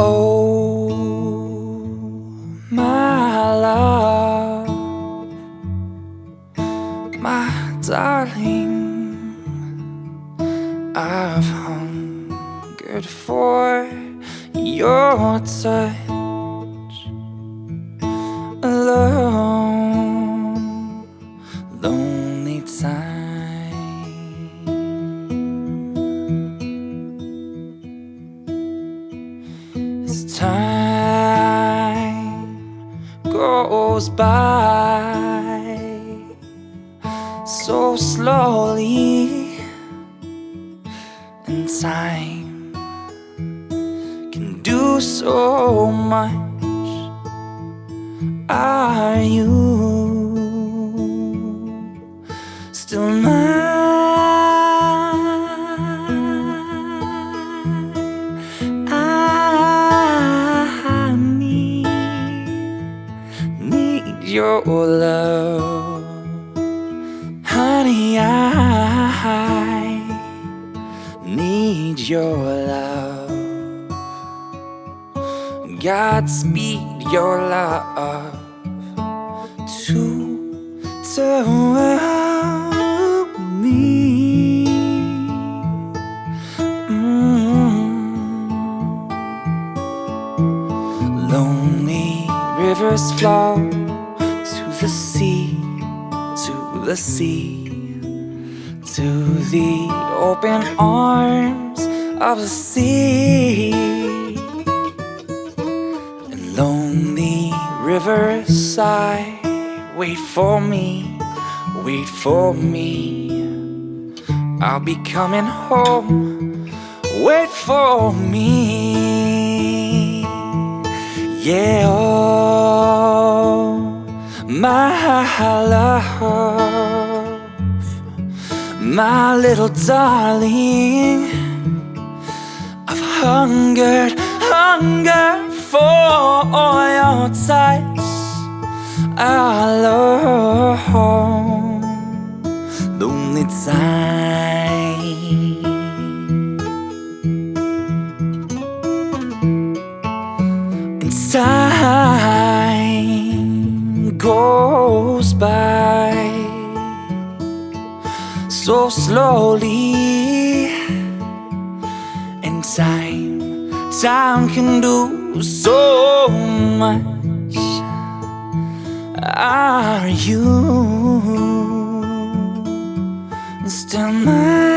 Oh, my love, my darling, I've hungered for your touch alone, lonely time. Goes by so slowly, and time can do so much. Are you your love, honey. I need your love. Godspeed your love to tell me. Mm. Lonely rivers flow to the sea, to the sea, to the open arms of the sea. And lonely rivers sigh, wait for me, wait for me. I'll be coming home, wait for me. Yeah, oh, my love, my little darling. I've hungered, hungered for your touch alone, lonely time. Time goes by so slowly and time, time can do so much. Are you still mine?